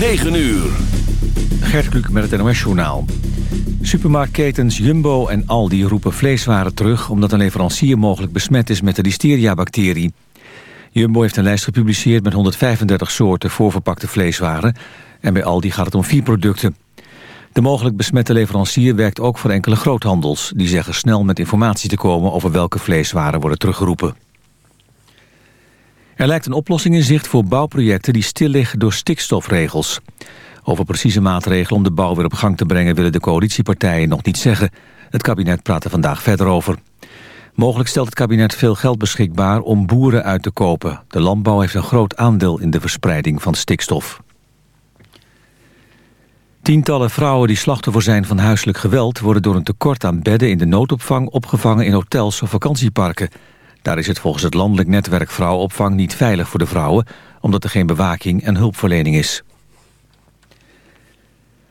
9 uur. Gert Kluk met het NOS-journaal. Supermarktketens Jumbo en Aldi roepen vleeswaren terug... omdat een leverancier mogelijk besmet is met de listeria-bacterie. Jumbo heeft een lijst gepubliceerd met 135 soorten voorverpakte vleeswaren... en bij Aldi gaat het om vier producten. De mogelijk besmette leverancier werkt ook voor enkele groothandels... die zeggen snel met informatie te komen over welke vleeswaren worden teruggeroepen. Er lijkt een oplossing in zicht voor bouwprojecten die stil liggen door stikstofregels. Over precieze maatregelen om de bouw weer op gang te brengen willen de coalitiepartijen nog niet zeggen. Het kabinet praat er vandaag verder over. Mogelijk stelt het kabinet veel geld beschikbaar om boeren uit te kopen. De landbouw heeft een groot aandeel in de verspreiding van stikstof. Tientallen vrouwen die slachtoffer zijn van huiselijk geweld... worden door een tekort aan bedden in de noodopvang opgevangen in hotels of vakantieparken. Daar is het volgens het landelijk netwerk vrouwenopvang niet veilig voor de vrouwen... omdat er geen bewaking en hulpverlening is.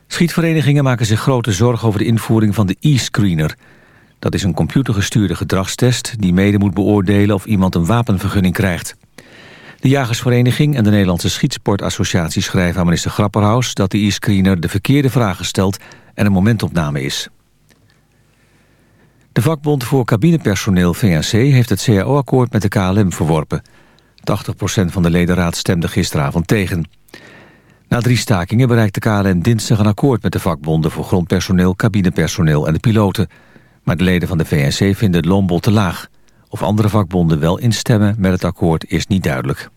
Schietverenigingen maken zich grote zorgen over de invoering van de e-screener. Dat is een computergestuurde gedragstest die mede moet beoordelen of iemand een wapenvergunning krijgt. De Jagersvereniging en de Nederlandse Schietsportassociatie schrijven aan minister Grapperhaus dat de e-screener de verkeerde vragen stelt en een momentopname is. De vakbond voor cabinepersoneel VNC heeft het CAO-akkoord met de KLM verworpen. 80% van de ledenraad stemde gisteravond tegen. Na drie stakingen bereikte KLM dinsdag een akkoord met de vakbonden... voor grondpersoneel, cabinepersoneel en de piloten. Maar de leden van de VNC vinden het loonbod te laag. Of andere vakbonden wel instemmen met het akkoord is niet duidelijk.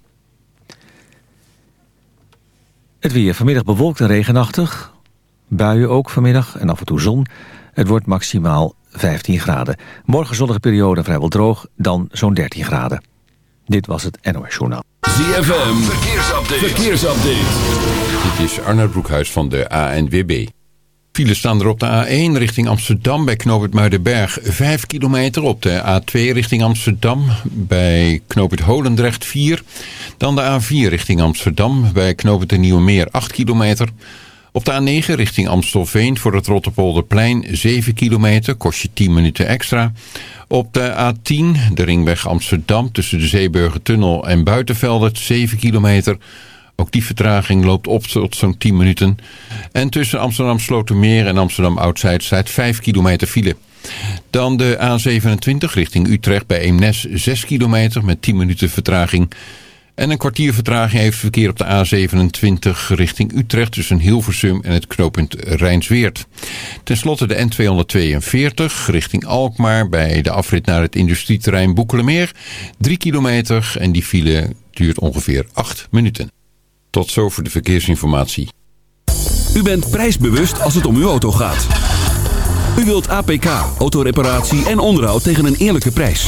Het weer vanmiddag bewolkt en regenachtig. Buien ook vanmiddag en af en toe zon. Het wordt maximaal 15 graden. Morgen zonnige periode vrijwel droog, dan zo'n 13 graden. Dit was het NOS Journaal. ZFM, verkeersupdate. verkeersupdate. Dit is Arnold Broekhuis van de ANWB. Files staan er op de A1 richting Amsterdam bij Knoop Muidenberg 5 kilometer. Op de A2 richting Amsterdam bij Knoop Holendrecht 4. Dan de A4 richting Amsterdam bij Knoop het Nieuwe Meer 8 kilometer. Op de A9 richting Amstelveen voor het Rotterpolderplein 7 kilometer, kost je 10 minuten extra. Op de A10, de ringweg Amsterdam tussen de Zeeburgertunnel en Buitenveldert 7 kilometer. Ook die vertraging loopt op tot zo'n 10 minuten. En tussen Amsterdam Slotermeer en Amsterdam Oudzijd staat 5 kilometer file. Dan de A27 richting Utrecht bij Eemnes 6 kilometer met 10 minuten vertraging. En een kwartier vertraging heeft verkeer op de A27 richting Utrecht tussen Hilversum en het knooppunt Rijnsweert. Ten slotte de N242 richting Alkmaar bij de afrit naar het industrieterrein Boekelemeer. 3 kilometer en die file duurt ongeveer 8 minuten. Tot zover de verkeersinformatie. U bent prijsbewust als het om uw auto gaat. U wilt APK, autoreparatie en onderhoud tegen een eerlijke prijs.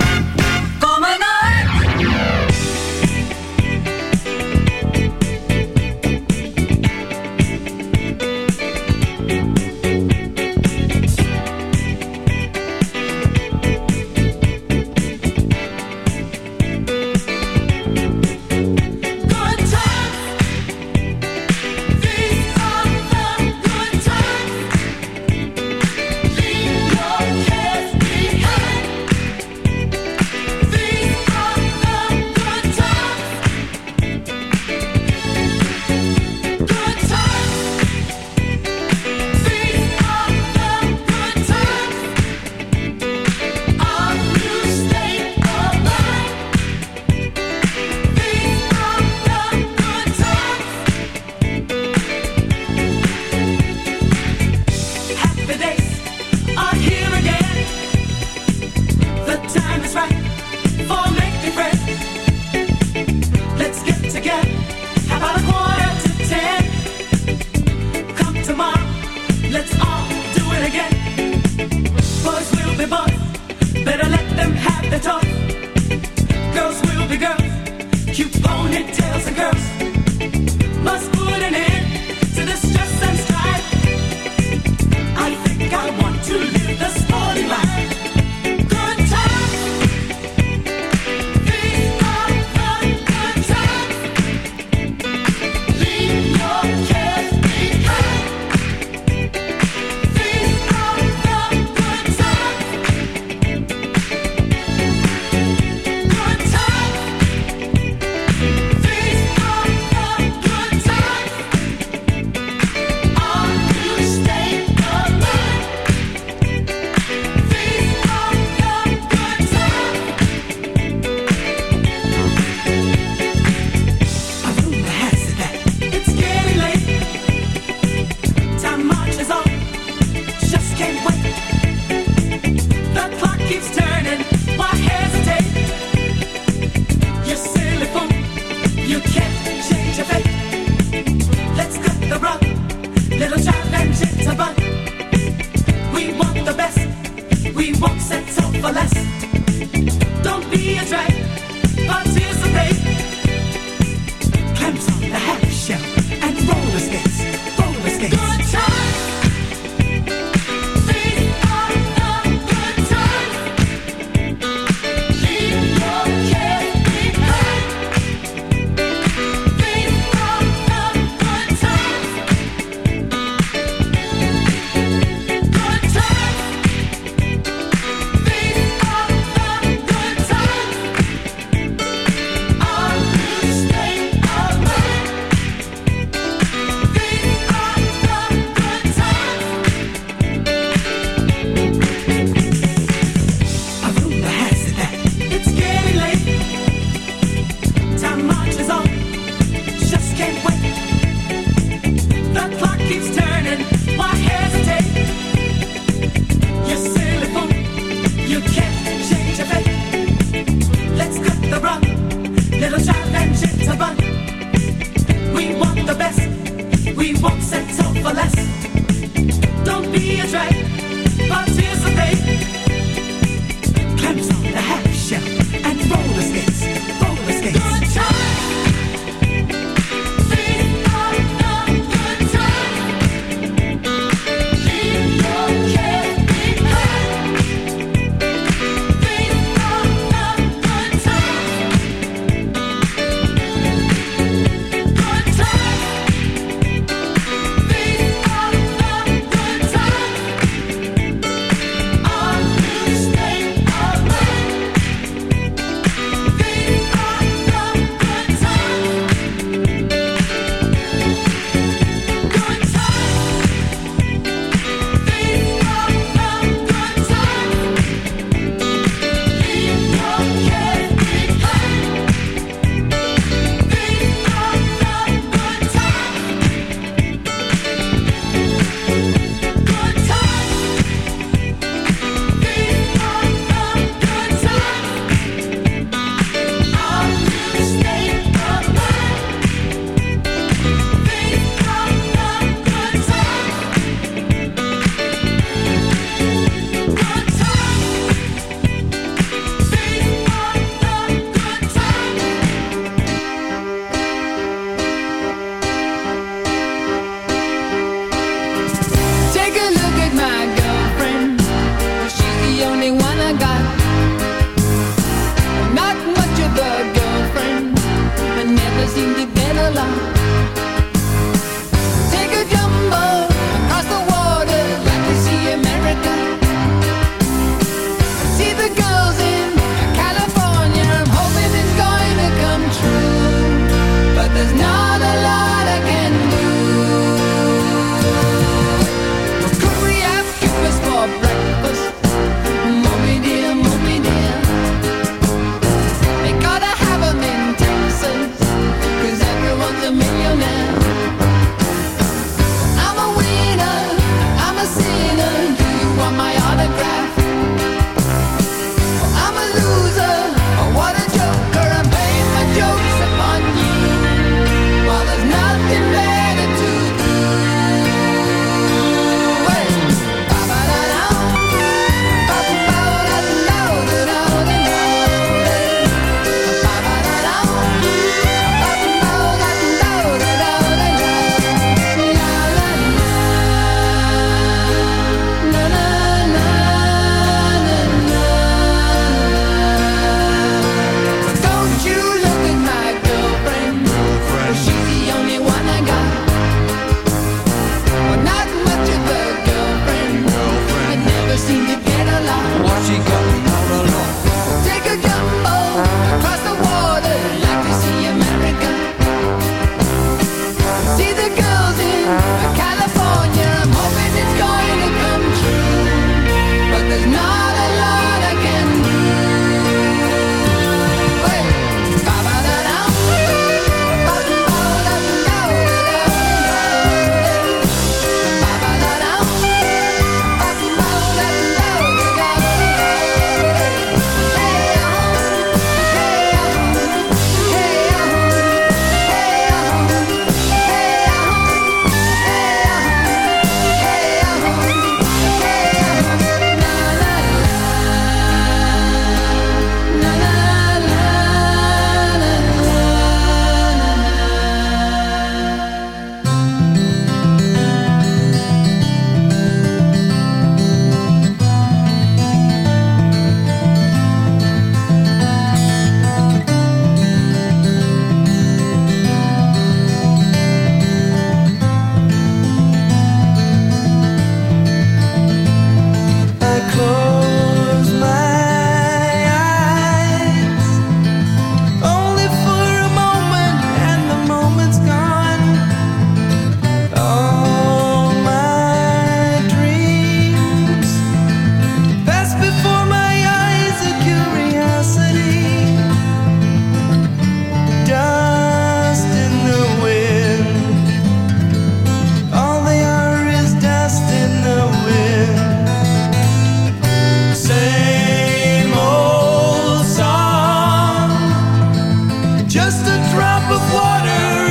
drop of water.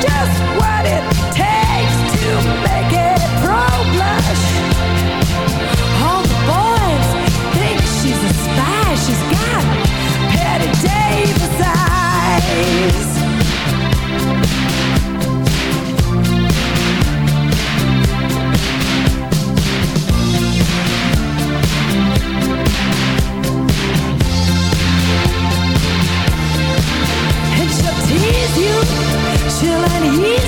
Yeah.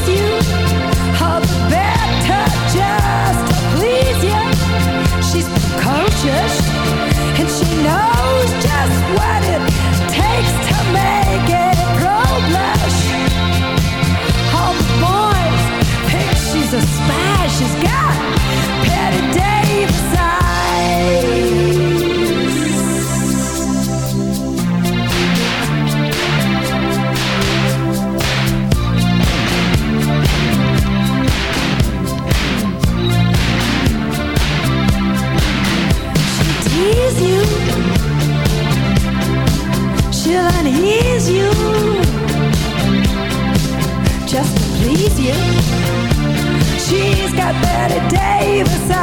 Bette Davis.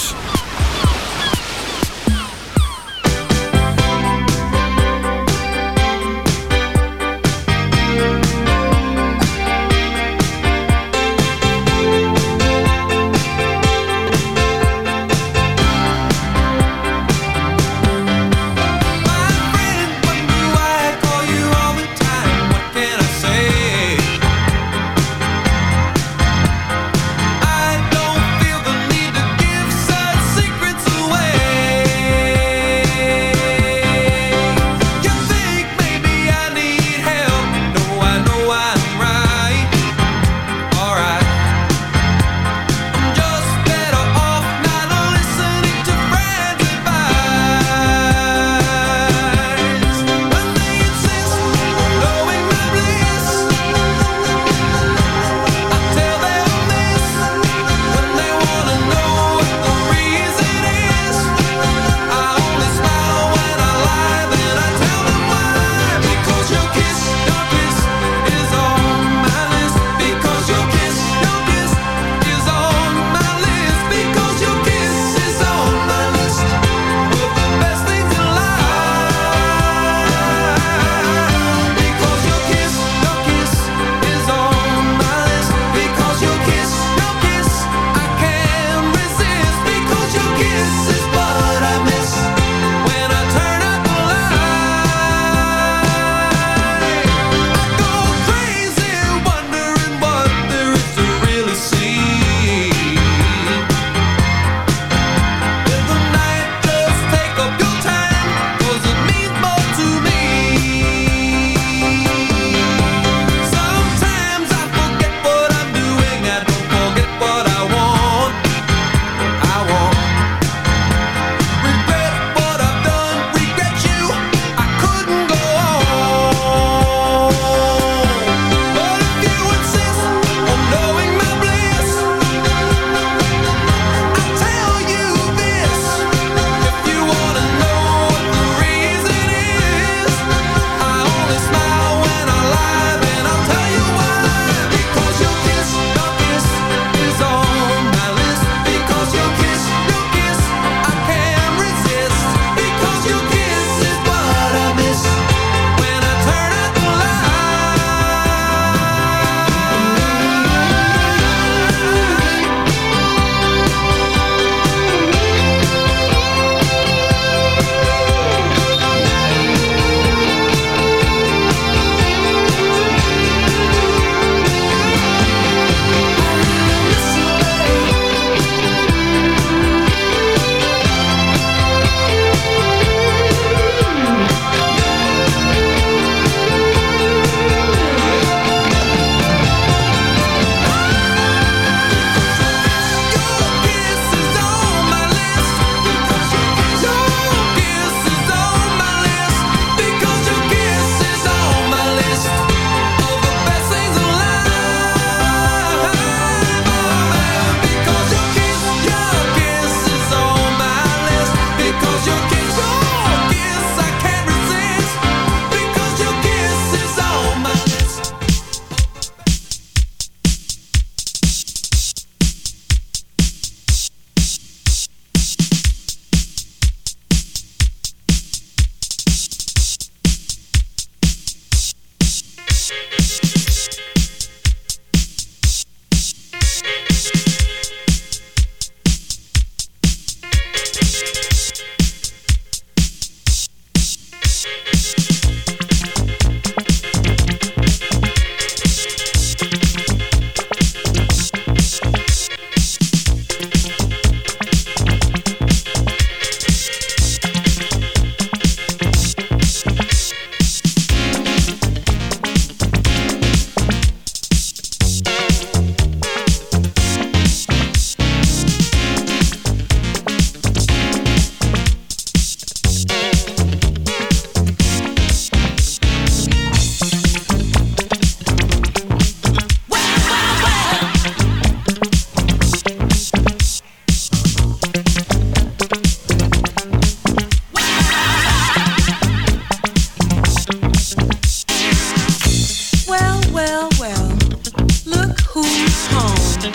who's home?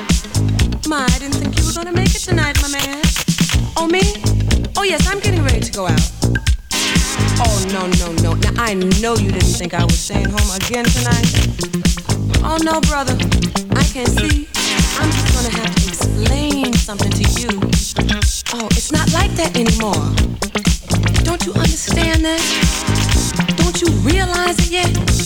My, I didn't think you were gonna make it tonight, my man. Oh, me? Oh, yes, I'm getting ready to go out. Oh, no, no, no. Now, I know you didn't think I was staying home again tonight. Oh, no, brother. I can't see. I'm just gonna have to explain something to you. Oh, it's not like that anymore. Don't you understand that? Don't you realize it yet?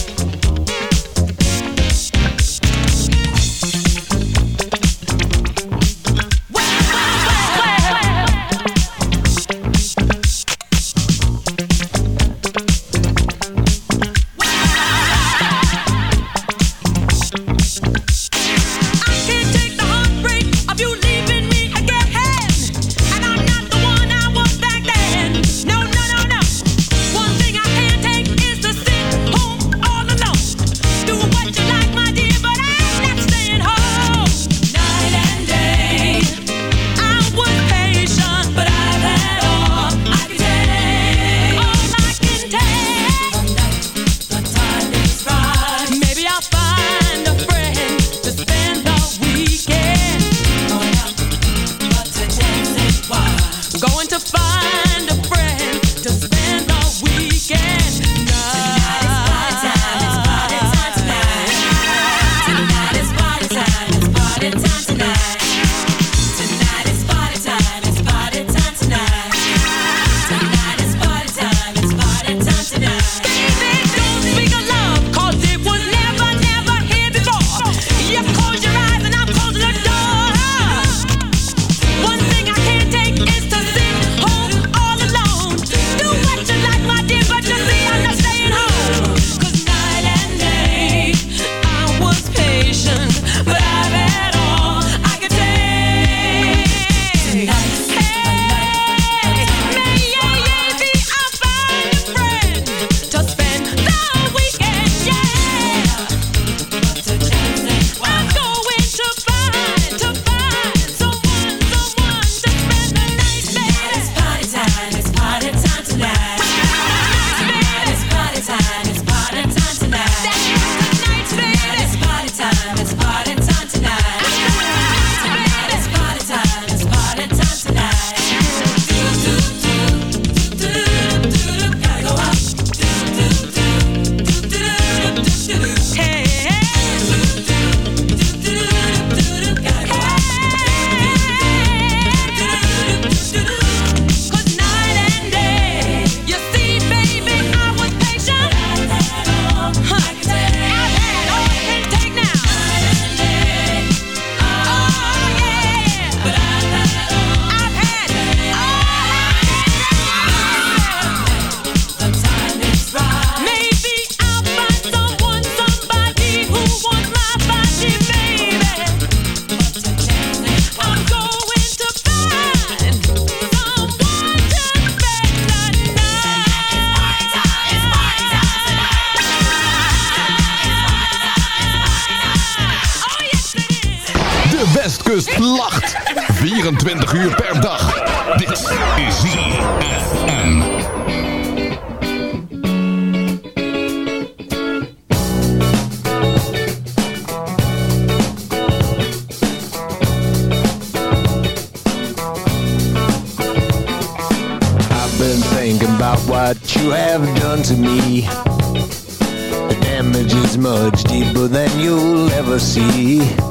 De Westkust lacht. 24 uur per dag. Dit is ZFM. I've been thinking about what you have done to me. The damage is much deeper than you'll ever see.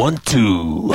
One, two.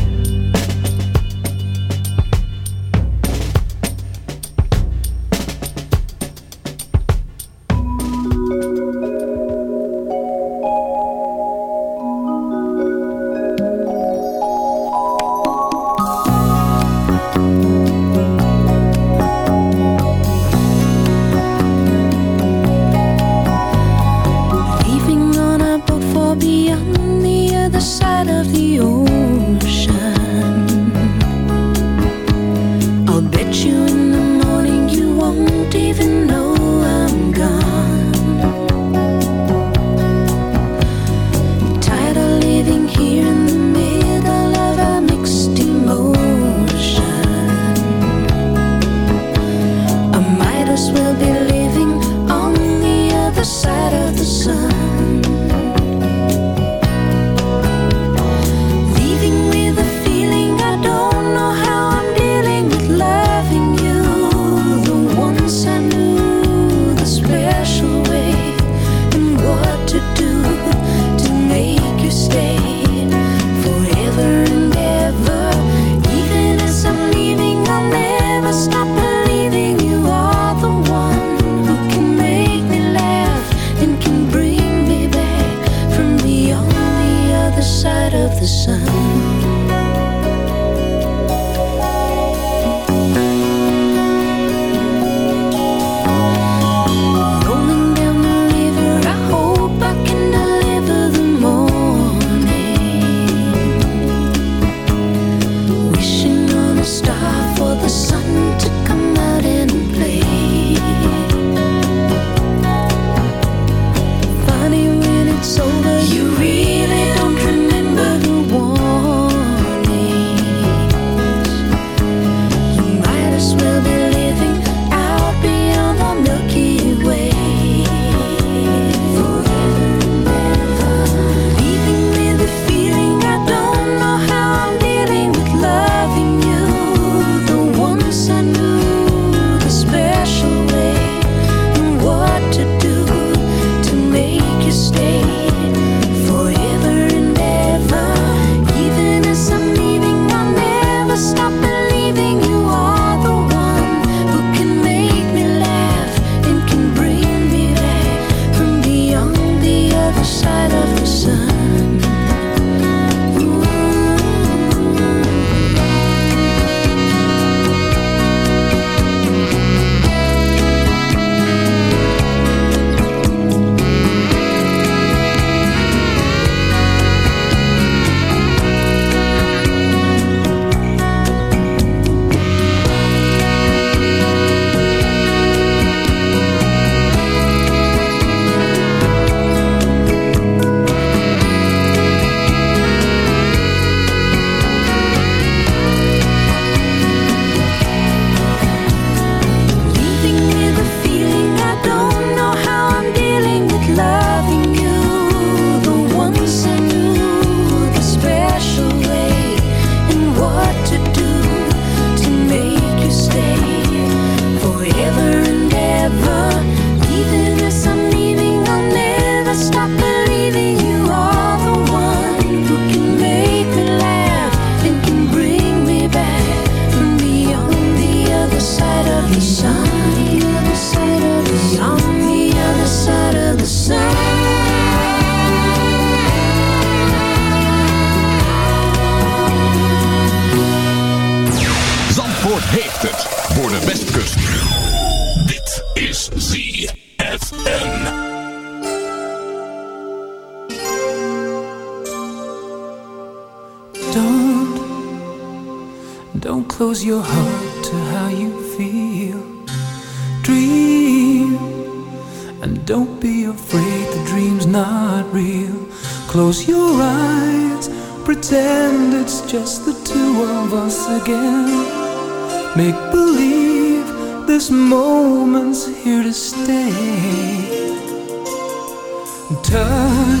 Don't, don't close your heart to how you feel. Dream, and don't be afraid the dream's not real. Close your eyes, pretend it's just the two of us again. Make believe this moment's here to stay. Touch